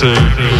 two.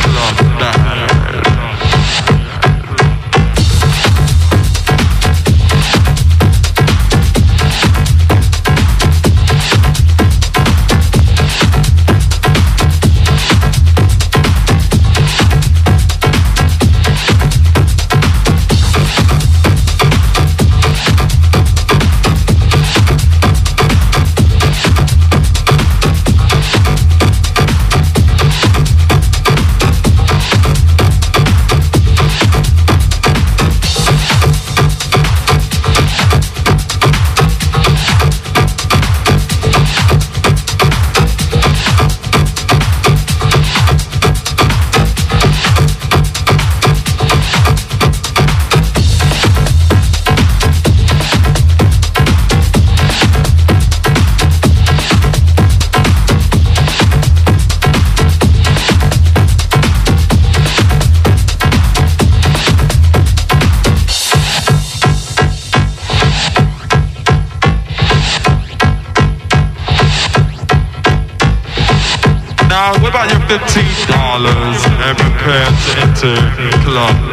to club.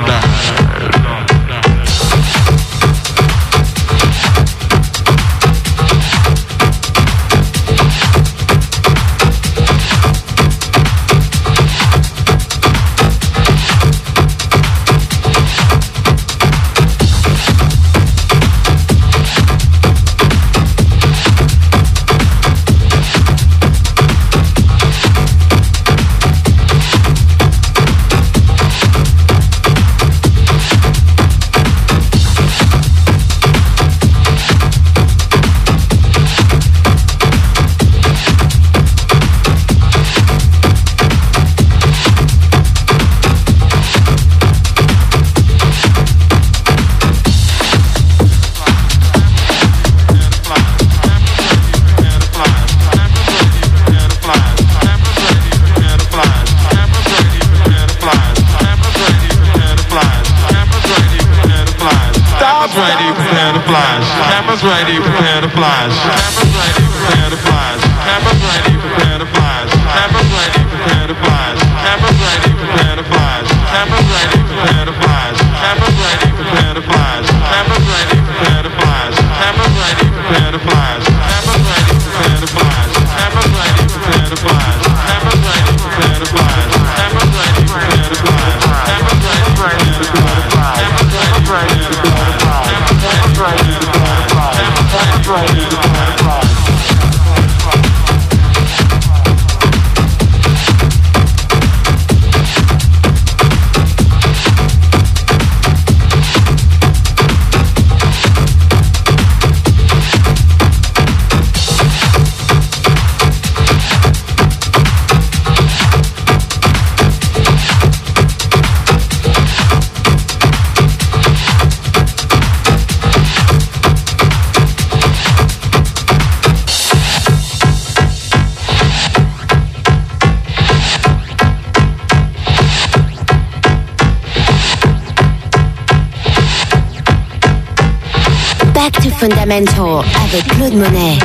avec Claude Monet.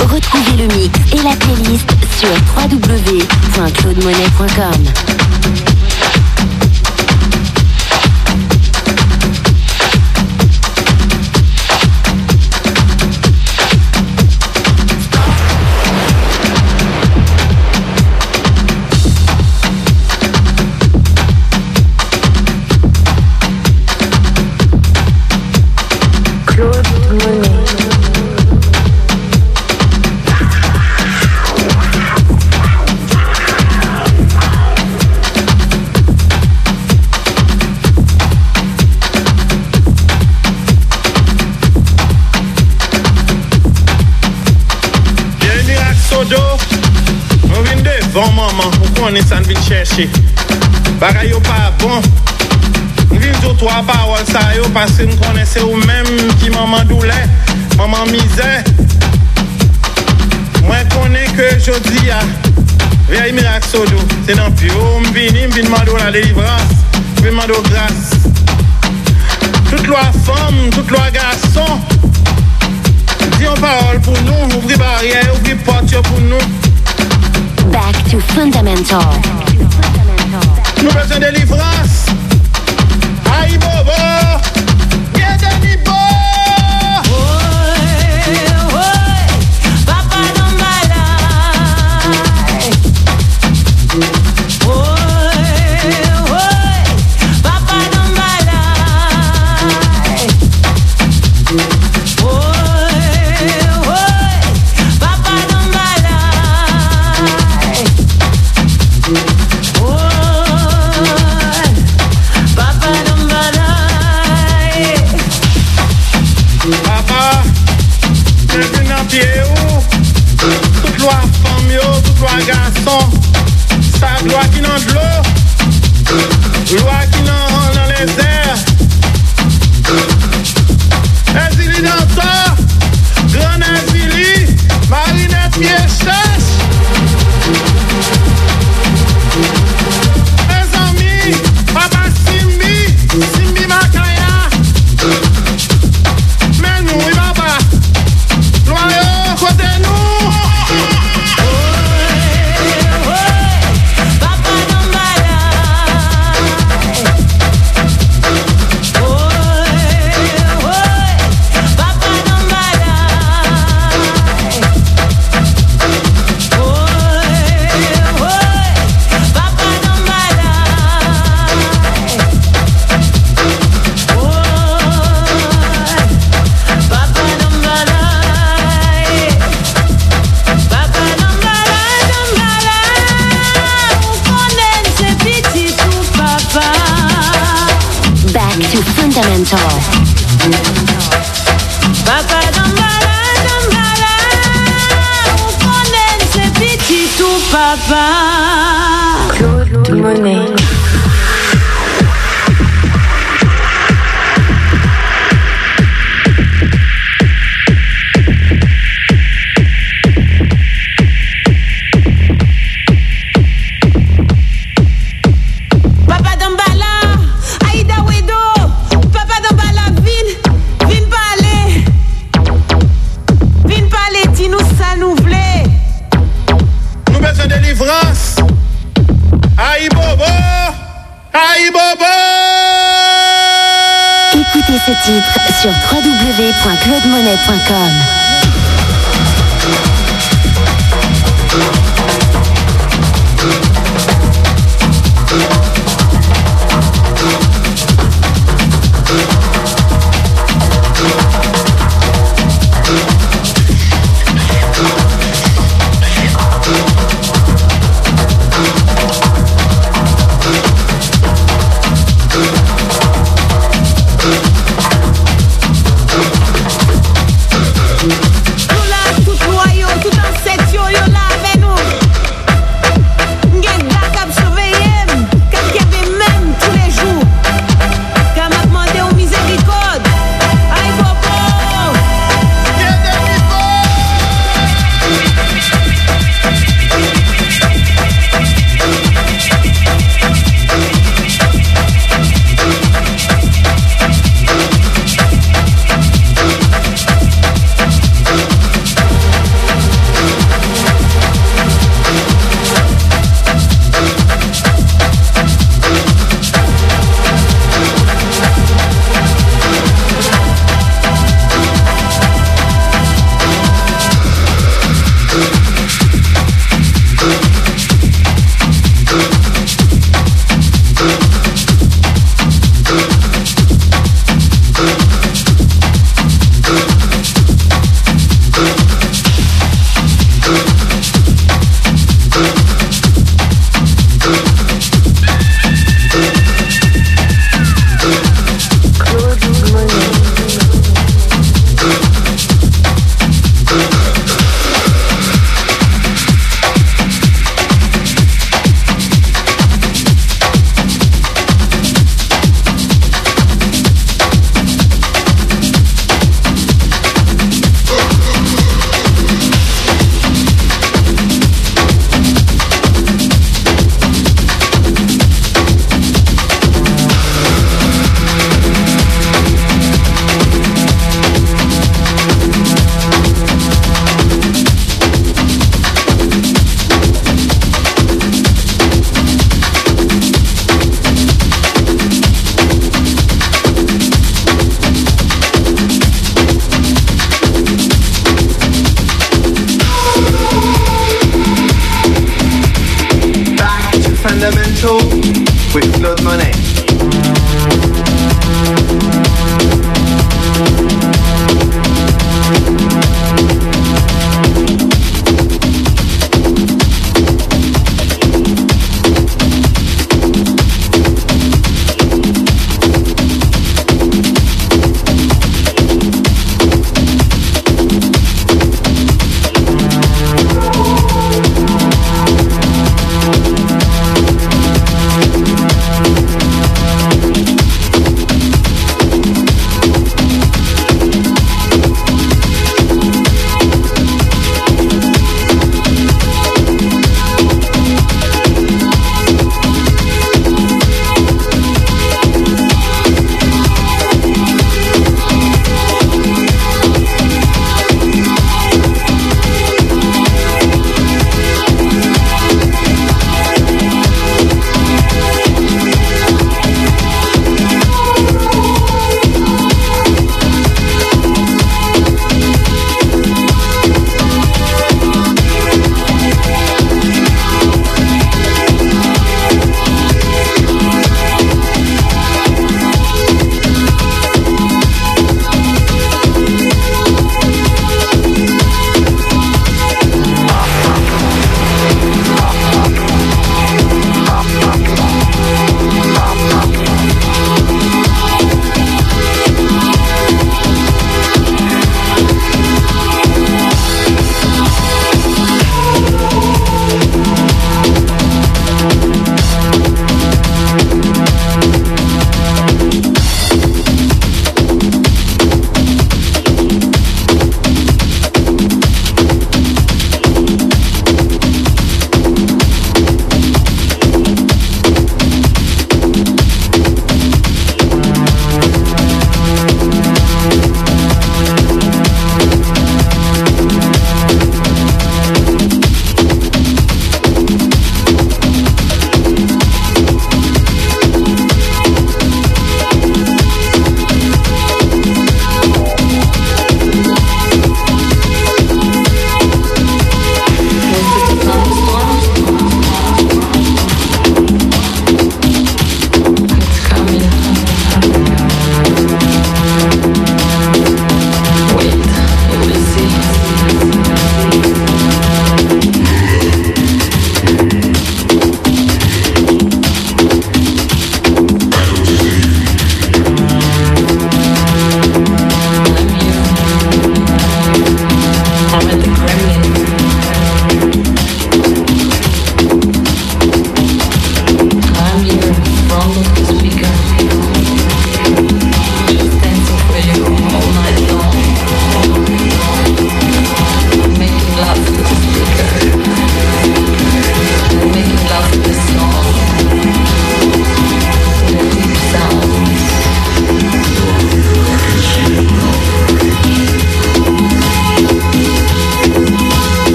Retrouvez le mix et la playlist sur www.claudemonet.com. konen san vin chèche Bagay yo pa bon. Mwen vin djo to a sa yo Pase mwen konen se ou mèm ki maman doule Maman mizè Mwen konen ke jodi ya ah, Vey mirak sodo Se nan vini vin mando la delivras Mwen vin mando gras Tout lwa fòm, tout lwa gason Diyon parol pou nou Ouvri barye, ouvri pot yo pou Back to fundamental. Nou bezen delivras Ayi bobo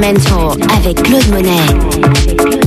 Fundamental avec Claude Monet.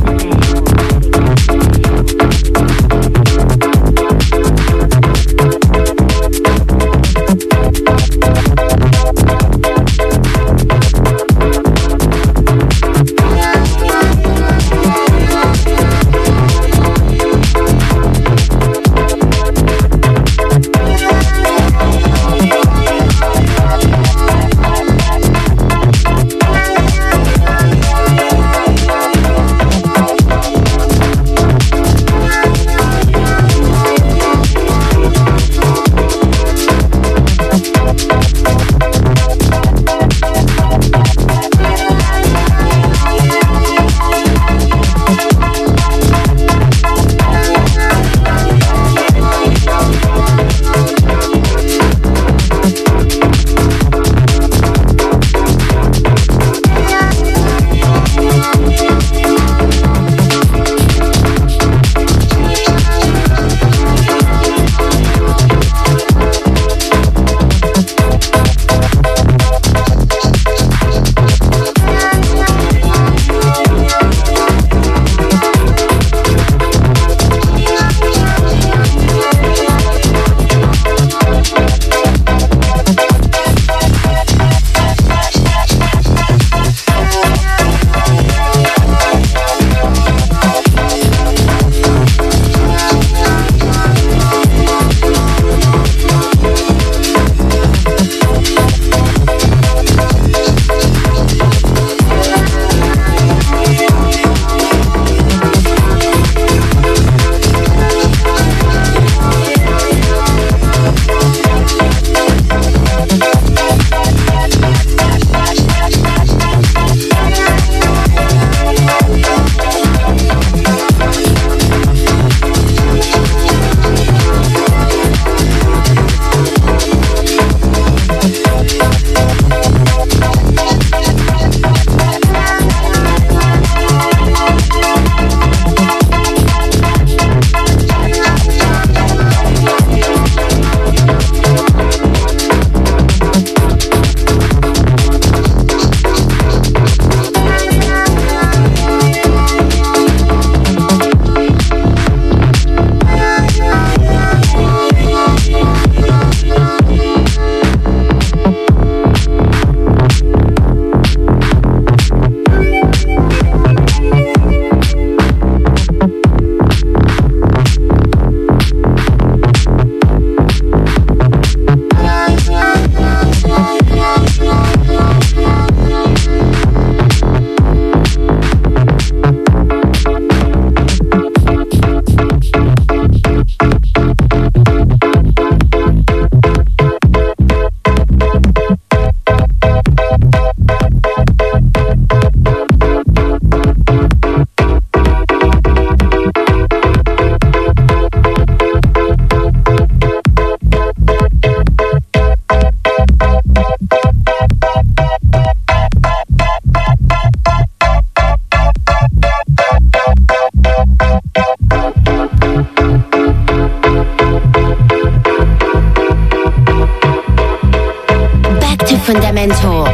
mentor.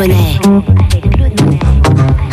Avec Claude Monet.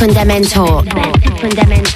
Fundamental. Back to Fundamental.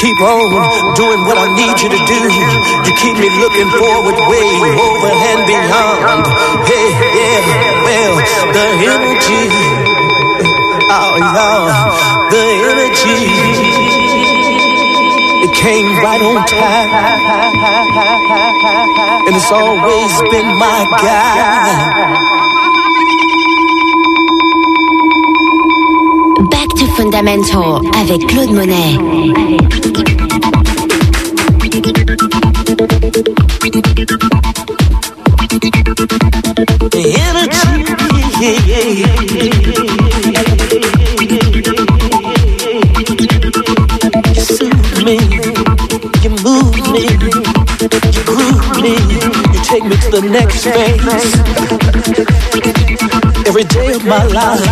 Keep on doing what I need you to do. You keep me looking forward, way over and beyond. Hey, yeah, well, the energy. Oh, yeah, the energy. It came right on time. And it's always been my guide. Avec Claude Monet. Take me to the next phase. Every day of my life.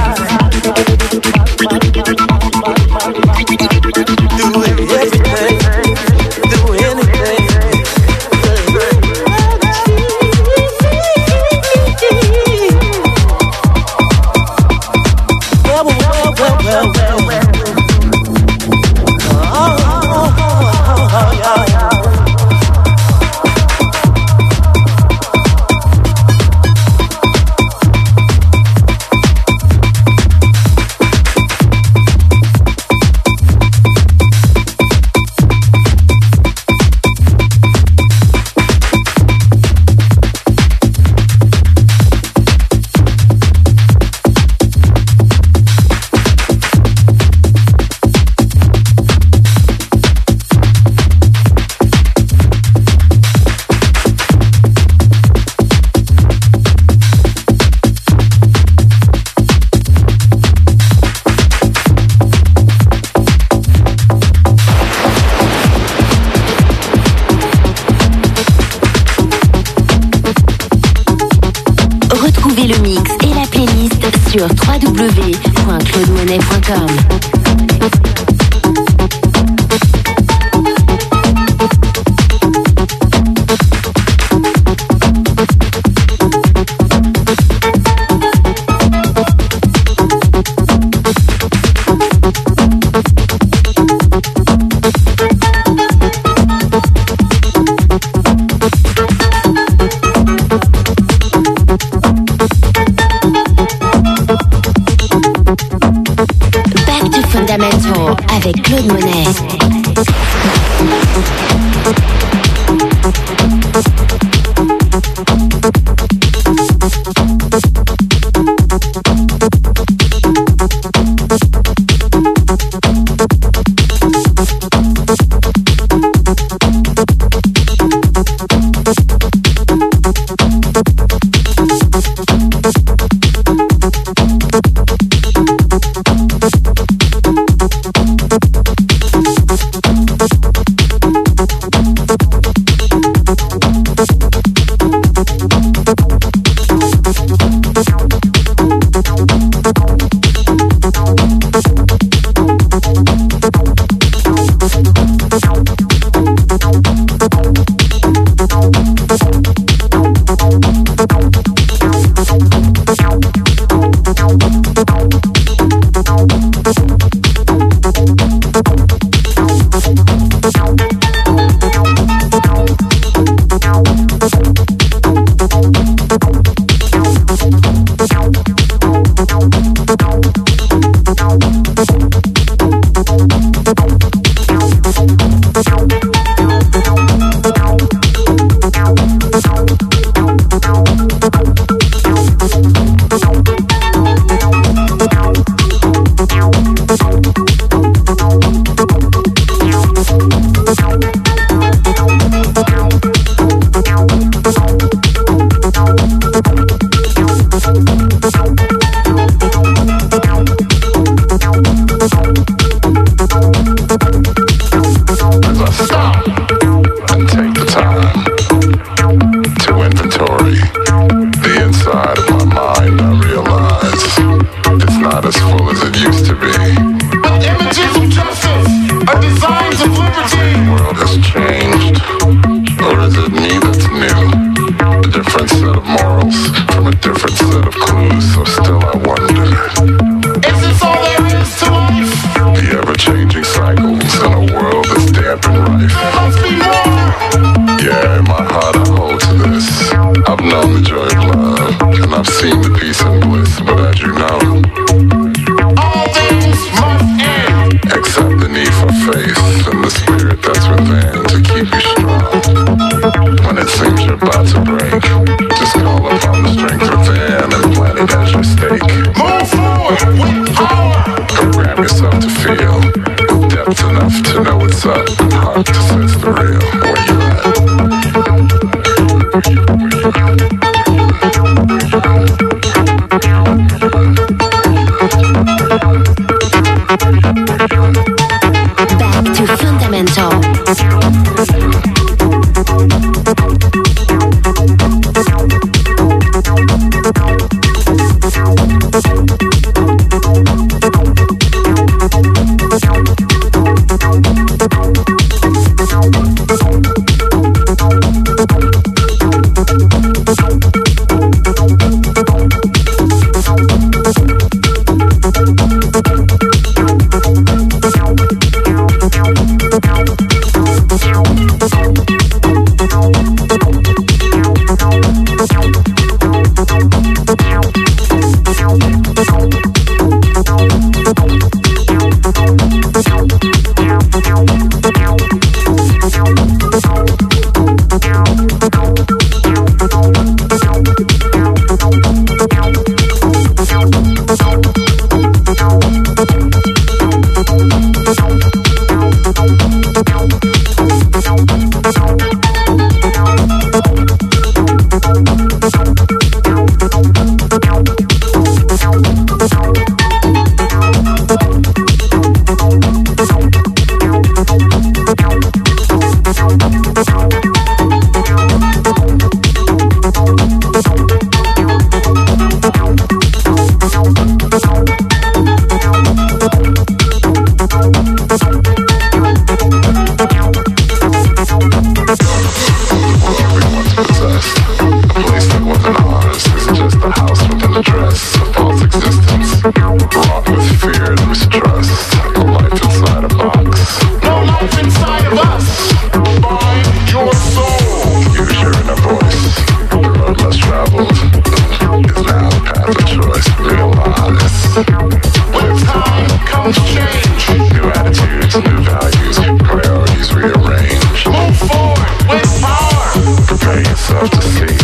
have to say